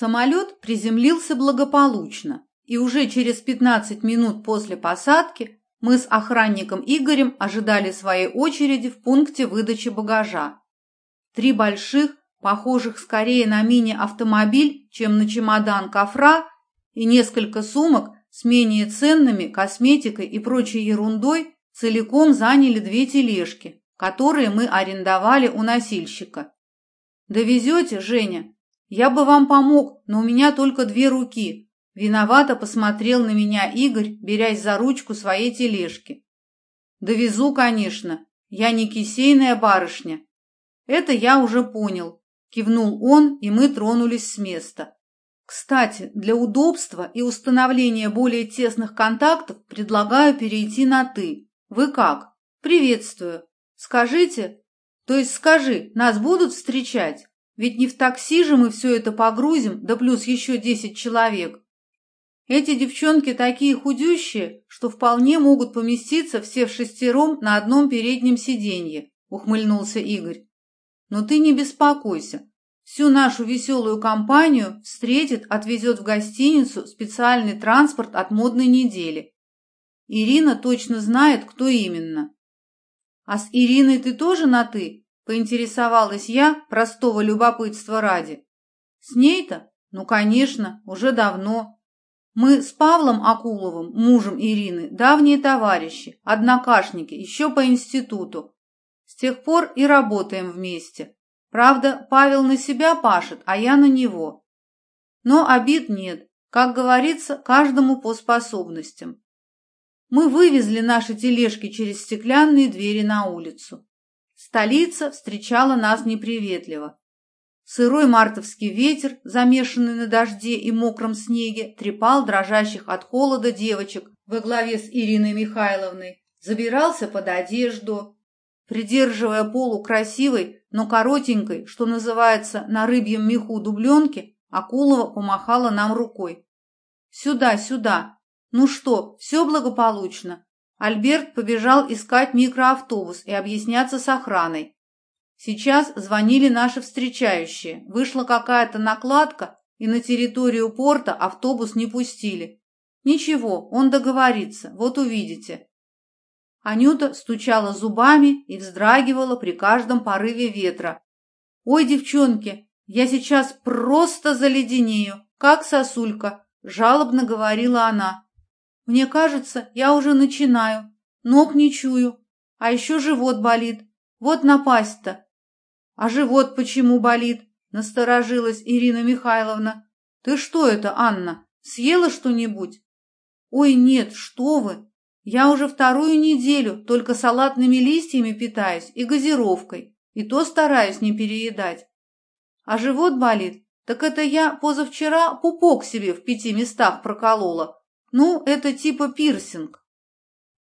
Самолет приземлился благополучно, и уже через 15 минут после посадки мы с охранником Игорем ожидали своей очереди в пункте выдачи багажа. Три больших, похожих скорее на мини-автомобиль, чем на чемодан кофра, и несколько сумок с менее ценными косметикой и прочей ерундой целиком заняли две тележки, которые мы арендовали у носильщика. «Довезете, Женя?» «Я бы вам помог, но у меня только две руки». Виновато посмотрел на меня Игорь, берясь за ручку своей тележки. «Довезу, конечно. Я не кисейная барышня». «Это я уже понял», — кивнул он, и мы тронулись с места. «Кстати, для удобства и установления более тесных контактов предлагаю перейти на «ты». Вы как? Приветствую. Скажите, то есть скажи, нас будут встречать?» Ведь не в такси же мы все это погрузим, да плюс еще десять человек. Эти девчонки такие худющие, что вполне могут поместиться все в шестером на одном переднем сиденье, ухмыльнулся Игорь. Но ты не беспокойся. Всю нашу веселую компанию встретит, отвезет в гостиницу специальный транспорт от модной недели. Ирина точно знает, кто именно. А с Ириной ты тоже на «ты»? Поинтересовалась я простого любопытства ради. С ней-то? Ну, конечно, уже давно. Мы с Павлом Акуловым, мужем Ирины, давние товарищи, однокашники, еще по институту. С тех пор и работаем вместе. Правда, Павел на себя пашет, а я на него. Но обид нет. Как говорится, каждому по способностям. Мы вывезли наши тележки через стеклянные двери на улицу. Столица встречала нас неприветливо. Сырой мартовский ветер, замешанный на дожде и мокром снеге, трепал дрожащих от холода девочек во главе с Ириной Михайловной, забирался под одежду. Придерживая полу красивой, но коротенькой, что называется, на рыбьем меху дубленки, Акулова помахала нам рукой. «Сюда, сюда! Ну что, все благополучно? Альберт побежал искать микроавтобус и объясняться с охраной. Сейчас звонили наши встречающие. Вышла какая-то накладка, и на территорию порта автобус не пустили. Ничего, он договорится, вот увидите. Анюта стучала зубами и вздрагивала при каждом порыве ветра. «Ой, девчонки, я сейчас просто заледенею, как сосулька», – жалобно говорила она. Мне кажется, я уже начинаю. Ног не чую. А еще живот болит. Вот напасть-то. А живот почему болит? Насторожилась Ирина Михайловна. Ты что это, Анна? Съела что-нибудь? Ой, нет, что вы. Я уже вторую неделю только салатными листьями питаюсь и газировкой. И то стараюсь не переедать. А живот болит? Так это я позавчера пупок себе в пяти местах проколола ну, это типа пирсинг.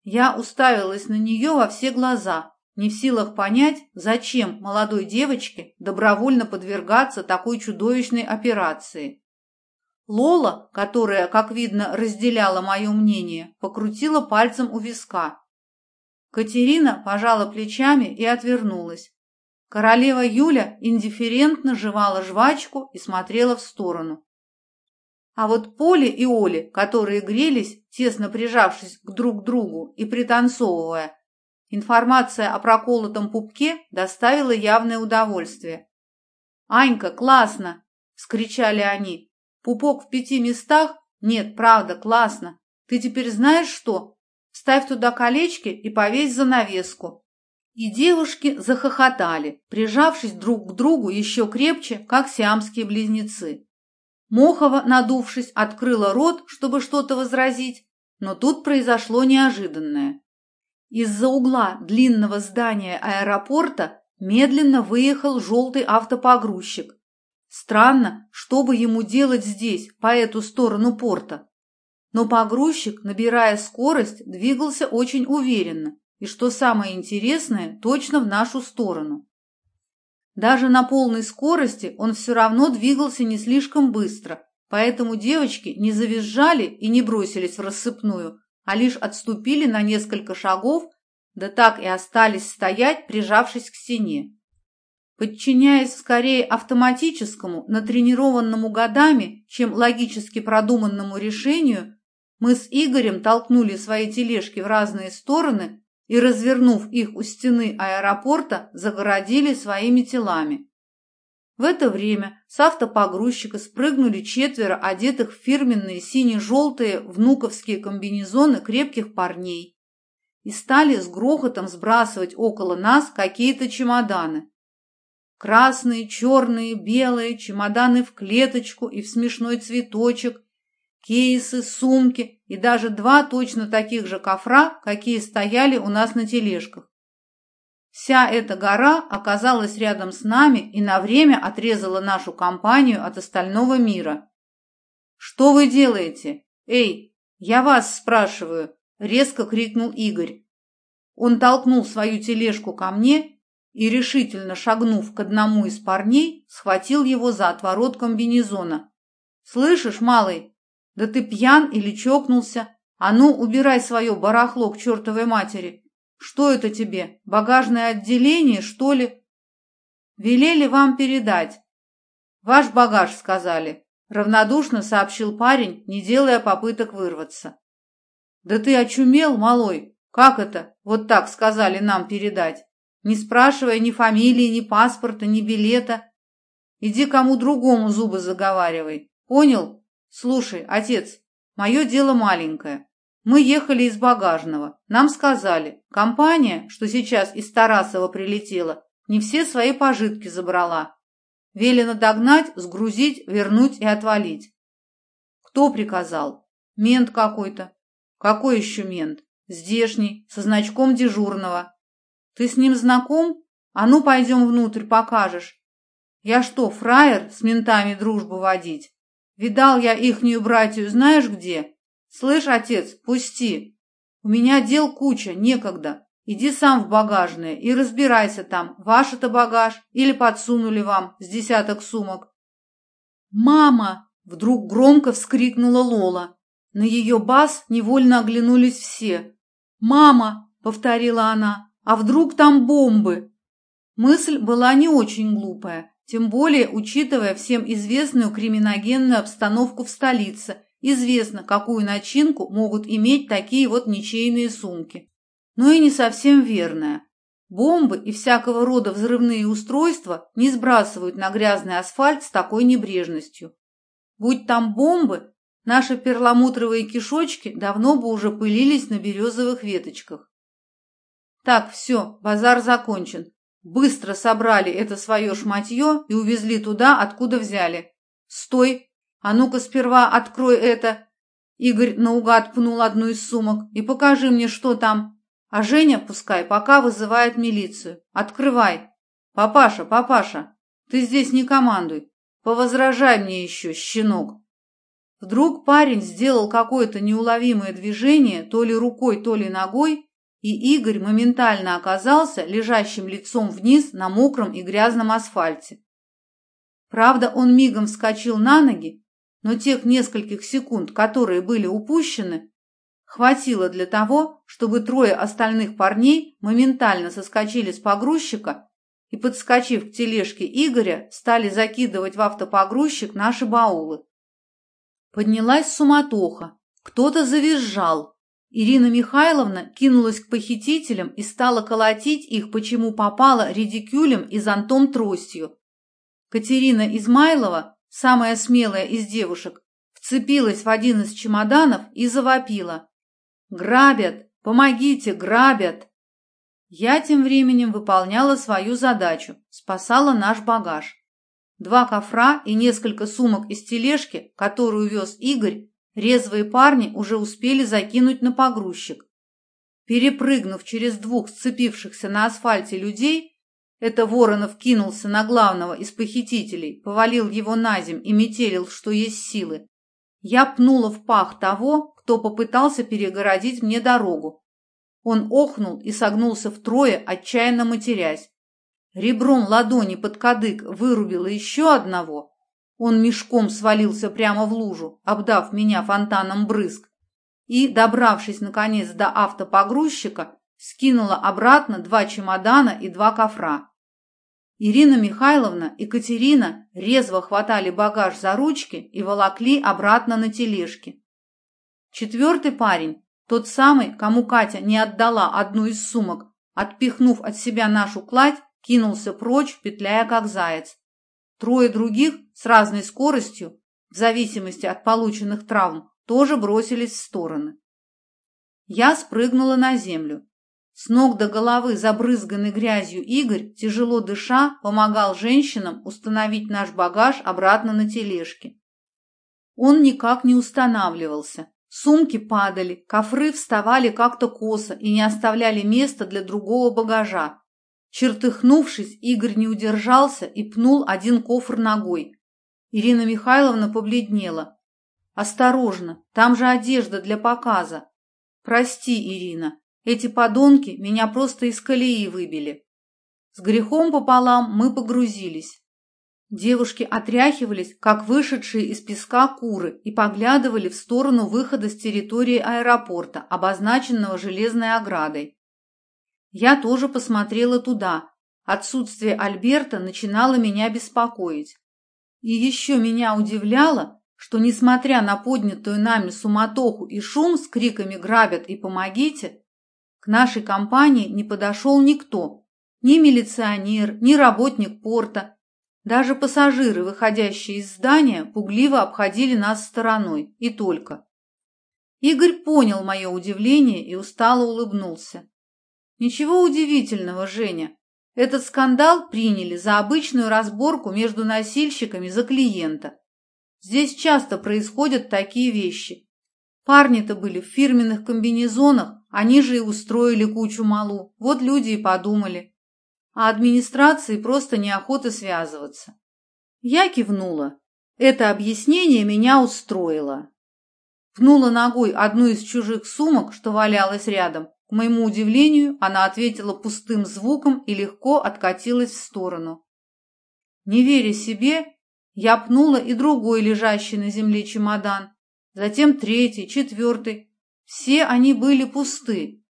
Я уставилась на нее во все глаза, не в силах понять, зачем молодой девочке добровольно подвергаться такой чудовищной операции. Лола, которая, как видно, разделяла мое мнение, покрутила пальцем у виска. Катерина пожала плечами и отвернулась. Королева Юля индифферентно жевала жвачку и смотрела в сторону. А вот Поле и Оле, которые грелись, тесно прижавшись к друг другу и пританцовывая, информация о проколотом пупке доставила явное удовольствие. «Анька, классно!» – вскричали они. «Пупок в пяти местах? Нет, правда, классно. Ты теперь знаешь что? Ставь туда колечки и повесь занавеску». И девушки захохотали, прижавшись друг к другу еще крепче, как сиамские близнецы. Мохова, надувшись, открыла рот, чтобы что-то возразить, но тут произошло неожиданное. Из-за угла длинного здания аэропорта медленно выехал желтый автопогрузчик. Странно, что бы ему делать здесь, по эту сторону порта. Но погрузчик, набирая скорость, двигался очень уверенно и, что самое интересное, точно в нашу сторону. Даже на полной скорости он все равно двигался не слишком быстро, поэтому девочки не завизжали и не бросились в рассыпную, а лишь отступили на несколько шагов, да так и остались стоять, прижавшись к стене. Подчиняясь скорее автоматическому, натренированному годами, чем логически продуманному решению, мы с Игорем толкнули свои тележки в разные стороны и, развернув их у стены аэропорта, загородили своими телами. В это время с автопогрузчика спрыгнули четверо одетых в фирменные сине-желтые внуковские комбинезоны крепких парней и стали с грохотом сбрасывать около нас какие-то чемоданы. Красные, черные, белые, чемоданы в клеточку и в смешной цветочек, кейсы, сумки и даже два точно таких же кофра, какие стояли у нас на тележках. Вся эта гора оказалась рядом с нами и на время отрезала нашу компанию от остального мира. «Что вы делаете? Эй, я вас спрашиваю!» — резко крикнул Игорь. Он толкнул свою тележку ко мне и, решительно шагнув к одному из парней, схватил его за отворот комбинезона. «Слышишь, малый, да ты пьян или чокнулся? А ну, убирай свое барахло к чертовой матери! Что это тебе, багажное отделение, что ли?» «Велели вам передать». «Ваш багаж», — сказали. Равнодушно сообщил парень, не делая попыток вырваться. «Да ты очумел, малой? Как это? Вот так сказали нам передать?» не спрашивая ни фамилии, ни паспорта, ни билета. Иди кому другому зубы заговаривай. Понял? Слушай, отец, мое дело маленькое. Мы ехали из багажного. Нам сказали, компания, что сейчас из Тарасова прилетела, не все свои пожитки забрала. Велено догнать, сгрузить, вернуть и отвалить. Кто приказал? Мент какой-то. Какой еще мент? Здешний, со значком дежурного. Ты с ним знаком? А ну, пойдем внутрь, покажешь. Я что, фраер с ментами дружбу водить? Видал я ихнюю братью знаешь где? Слышь, отец, пусти. У меня дел куча, некогда. Иди сам в багажное и разбирайся там, ваш это багаж или подсунули вам с десяток сумок. «Мама!» — вдруг громко вскрикнула Лола. На ее бас невольно оглянулись все. «Мама!» — повторила она. А вдруг там бомбы? Мысль была не очень глупая, тем более учитывая всем известную криминогенную обстановку в столице, известно, какую начинку могут иметь такие вот ничейные сумки. Но и не совсем верная. Бомбы и всякого рода взрывные устройства не сбрасывают на грязный асфальт с такой небрежностью. Будь там бомбы, наши перламутровые кишочки давно бы уже пылились на березовых веточках. Так, все, базар закончен. Быстро собрали это свое шматье и увезли туда, откуда взяли. Стой! А ну-ка сперва открой это. Игорь наугад пнул одну из сумок. И покажи мне, что там. А Женя, пускай, пока вызывает милицию. Открывай. Папаша, папаша, ты здесь не командуй. Повозражай мне еще, щенок. Вдруг парень сделал какое-то неуловимое движение, то ли рукой, то ли ногой, и Игорь моментально оказался лежащим лицом вниз на мокром и грязном асфальте. Правда, он мигом вскочил на ноги, но тех нескольких секунд, которые были упущены, хватило для того, чтобы трое остальных парней моментально соскочили с погрузчика и, подскочив к тележке Игоря, стали закидывать в автопогрузчик наши баулы. Поднялась суматоха, кто-то завизжал, Ирина Михайловна кинулась к похитителям и стала колотить их, почему попала редикюлем и зонтом тростью. Катерина Измайлова, самая смелая из девушек, вцепилась в один из чемоданов и завопила. «Грабят! Помогите! Грабят!» Я тем временем выполняла свою задачу, спасала наш багаж. Два кофра и несколько сумок из тележки, которую вез Игорь, Резвые парни уже успели закинуть на погрузчик. Перепрыгнув через двух сцепившихся на асфальте людей, это Воронов кинулся на главного из похитителей, повалил его на земь и метелил, что есть силы. Я пнула в пах того, кто попытался перегородить мне дорогу. Он охнул и согнулся втрое, отчаянно матерясь. Ребром ладони под кадык вырубила еще одного, он мешком свалился прямо в лужу, обдав меня фонтаном брызг, и, добравшись наконец до автопогрузчика, скинула обратно два чемодана и два кофра. Ирина Михайловна и Катерина резво хватали багаж за ручки и волокли обратно на тележке. Четвертый парень, тот самый, кому Катя не отдала одну из сумок, отпихнув от себя нашу кладь, кинулся прочь, петляя как заяц. Трое других с разной скоростью, в зависимости от полученных травм, тоже бросились в стороны. Я спрыгнула на землю. С ног до головы, забрызганный грязью Игорь, тяжело дыша, помогал женщинам установить наш багаж обратно на тележке. Он никак не устанавливался. Сумки падали, кофры вставали как-то косо и не оставляли места для другого багажа. Чертыхнувшись, Игорь не удержался и пнул один кофр ногой. Ирина Михайловна побледнела. «Осторожно, там же одежда для показа». «Прости, Ирина, эти подонки меня просто из колеи выбили». С грехом пополам мы погрузились. Девушки отряхивались, как вышедшие из песка куры, и поглядывали в сторону выхода с территории аэропорта, обозначенного железной оградой. Я тоже посмотрела туда. Отсутствие Альберта начинало меня беспокоить. И еще меня удивляло, что, несмотря на поднятую нами суматоху и шум с криками «грабят» и «помогите», к нашей компании не подошел никто, ни милиционер, ни работник порта, даже пассажиры, выходящие из здания, пугливо обходили нас стороной, и только. Игорь понял мое удивление и устало улыбнулся. Ничего удивительного, Женя. Этот скандал приняли за обычную разборку между носильщиками за клиента. Здесь часто происходят такие вещи. Парни-то были в фирменных комбинезонах, они же и устроили кучу малу. Вот люди и подумали. А администрации просто неохота связываться. Я кивнула. Это объяснение меня устроило. Пнула ногой одну из чужих сумок, что валялась рядом, к моему удивлению, она ответила пустым звуком и легко откатилась в сторону. Не веря себе, я пнула и другой лежащий на земле чемодан, затем третий, четвертый. Все они были пусты.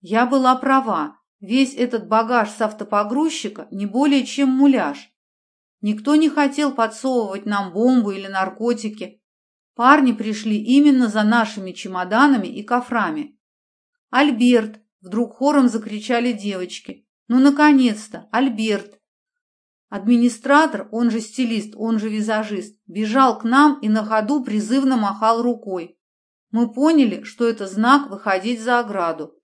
Я была права, весь этот багаж с автопогрузчика не более чем муляж. Никто не хотел подсовывать нам бомбу или наркотики. Парни пришли именно за нашими чемоданами и кофрами. «Альберт!» – вдруг хором закричали девочки. «Ну, наконец-то! Альберт!» Администратор, он же стилист, он же визажист, бежал к нам и на ходу призывно махал рукой. Мы поняли, что это знак выходить за ограду.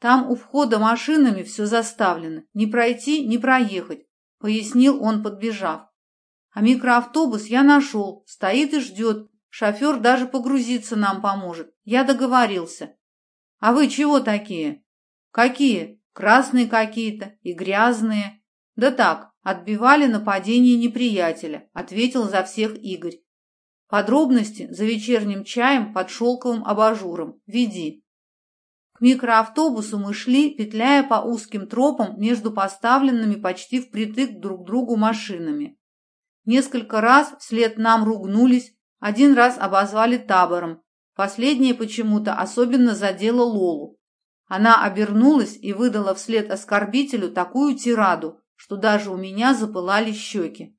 Там у входа машинами все заставлено, не пройти, не проехать, пояснил он, подбежав. А микроавтобус я нашел, стоит и ждет, шофер даже погрузиться нам поможет. Я договорился. А вы чего такие? Какие? Красные какие-то и грязные. Да так, отбивали нападение неприятеля, ответил за всех Игорь. Подробности за вечерним чаем под шелковым абажуром. Веди. К микроавтобусу мы шли, петляя по узким тропам между поставленными почти впритык друг к другу машинами. Несколько раз вслед нам ругнулись, один раз обозвали табором, Последнее почему-то особенно задело Лолу. Она обернулась и выдала вслед оскорбителю такую тираду, что даже у меня запылали щеки.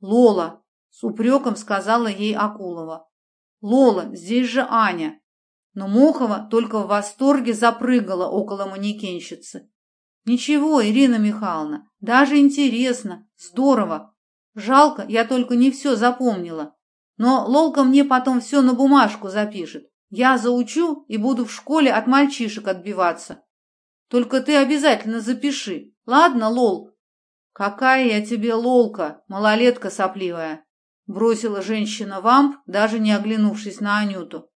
«Лола!» — с упреком сказала ей Акулова. «Лола, здесь же Аня!» Но Мохова только в восторге запрыгала около манекенщицы. «Ничего, Ирина Михайловна, даже интересно, здорово. Жалко, я только не все запомнила. Но Лолка мне потом все на бумажку запишет. Я заучу и буду в школе от мальчишек отбиваться. Только ты обязательно запиши. Ладно, Лол? Какая я тебе Лолка, малолетка сопливая. Бросила женщина вамп, даже не оглянувшись на Анюту.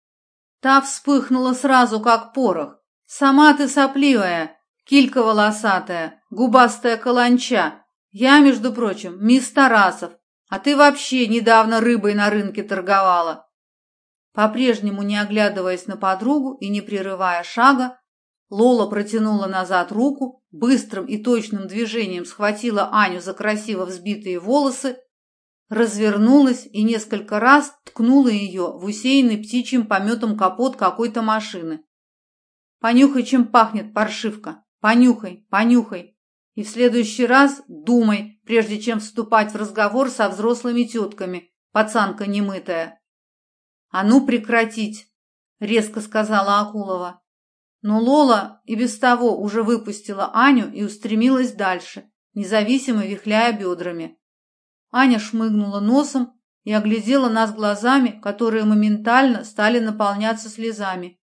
Та вспыхнула сразу, как порох. Сама ты сопливая, килька волосатая, губастая каланча. Я, между прочим, мисс Тарасов, а ты вообще недавно рыбой на рынке торговала. По-прежнему не оглядываясь на подругу и не прерывая шага, Лола протянула назад руку, быстрым и точным движением схватила Аню за красиво взбитые волосы, развернулась и несколько раз ткнула ее в усеянный птичьим пометом капот какой-то машины. «Понюхай, чем пахнет паршивка! Понюхай, понюхай! И в следующий раз думай, прежде чем вступать в разговор со взрослыми тетками, пацанка немытая. «А ну прекратить!» — резко сказала Акулова. Но Лола и без того уже выпустила Аню и устремилась дальше, независимо вихляя бедрами. Аня шмыгнула носом и оглядела нас глазами, которые моментально стали наполняться слезами.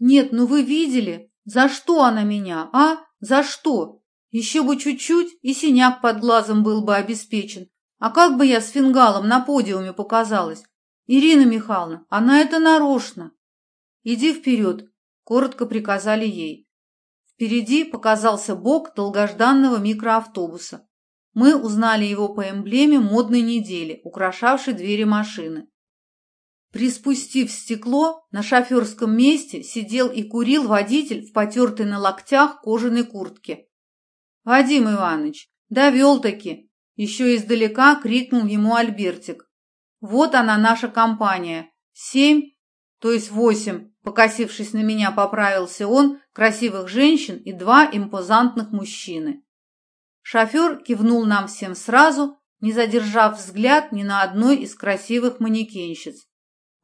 «Нет, ну вы видели? За что она меня, а? За что? Еще бы чуть-чуть, и синяк под глазом был бы обеспечен. А как бы я с фингалом на подиуме показалась? Ирина Михайловна, она это нарочно. Иди вперед, коротко приказали ей. Впереди показался бок долгожданного микроавтобуса. Мы узнали его по эмблеме модной недели, украшавшей двери машины. Приспустив стекло, на шоферском месте сидел и курил водитель в потертой на локтях кожаной куртке. «Вадим Иванович, довел-таки!» Еще издалека крикнул ему Альбертик. «Вот она, наша компания. Семь, то есть восемь, покосившись на меня, поправился он, красивых женщин и два импозантных мужчины. Шофер кивнул нам всем сразу, не задержав взгляд ни на одной из красивых манекенщиц.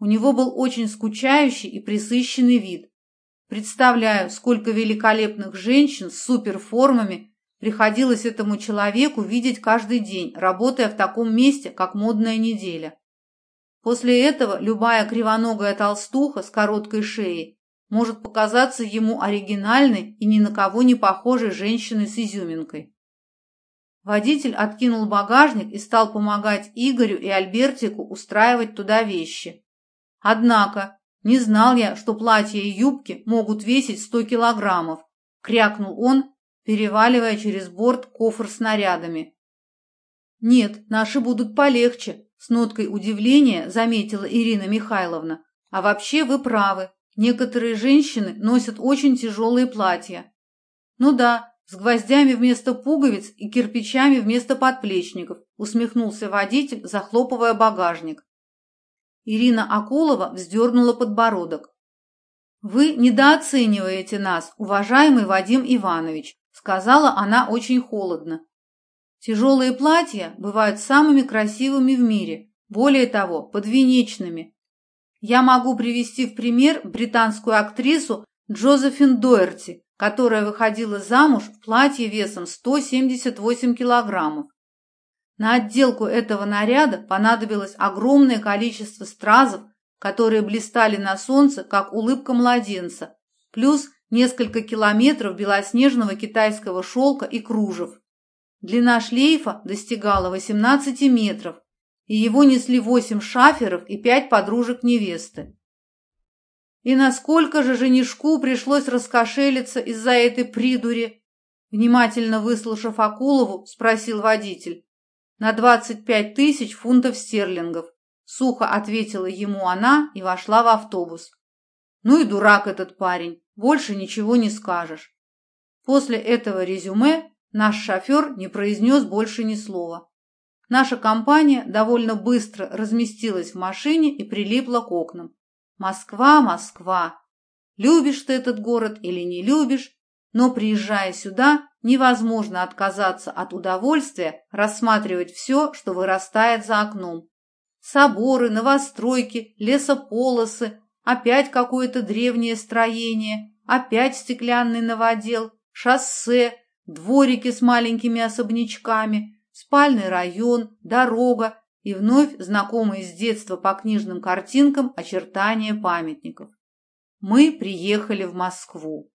У него был очень скучающий и присыщенный вид. Представляю, сколько великолепных женщин с суперформами приходилось этому человеку видеть каждый день, работая в таком месте, как модная неделя. После этого любая кривоногая толстуха с короткой шеей может показаться ему оригинальной и ни на кого не похожей женщиной с изюминкой. Водитель откинул багажник и стал помогать Игорю и Альбертику устраивать туда вещи. Однако, не знал я, что платья и юбки могут весить сто килограммов, крякнул он, переваливая через борт кофр с нарядами. Нет, наши будут полегче, с ноткой удивления заметила Ирина Михайловна. А вообще вы правы, некоторые женщины носят очень тяжелые платья. Ну да, с гвоздями вместо пуговиц и кирпичами вместо подплечников, усмехнулся водитель, захлопывая багажник. Ирина Акулова вздернула подбородок. «Вы недооцениваете нас, уважаемый Вадим Иванович», сказала она очень холодно. Тяжелые платья бывают самыми красивыми в мире, более того, подвенечными. Я могу привести в пример британскую актрису Джозефин Доерти, которая выходила замуж в платье весом 178 килограммов. На отделку этого наряда понадобилось огромное количество стразов, которые блистали на солнце, как улыбка младенца, плюс несколько километров белоснежного китайского шелка и кружев. Длина шлейфа достигала 18 метров, и его несли восемь шаферов и пять подружек невесты. И насколько же женишку пришлось раскошелиться из-за этой придури? Внимательно выслушав Акулову, спросил водитель. На двадцать пять тысяч фунтов стерлингов. Сухо ответила ему она и вошла в автобус. Ну и дурак этот парень, больше ничего не скажешь. После этого резюме Наш шофер не произнес больше ни слова. Наша компания довольно быстро разместилась в машине и прилипла к окнам. Москва, Москва. Любишь ты этот город или не любишь, но приезжая сюда, невозможно отказаться от удовольствия рассматривать все, что вырастает за окном. Соборы, новостройки, лесополосы, опять какое-то древнее строение, опять стеклянный новодел, шоссе, дворики с маленькими особнячками, спальный район, дорога и вновь знакомые с детства по книжным картинкам очертания памятников. Мы приехали в Москву.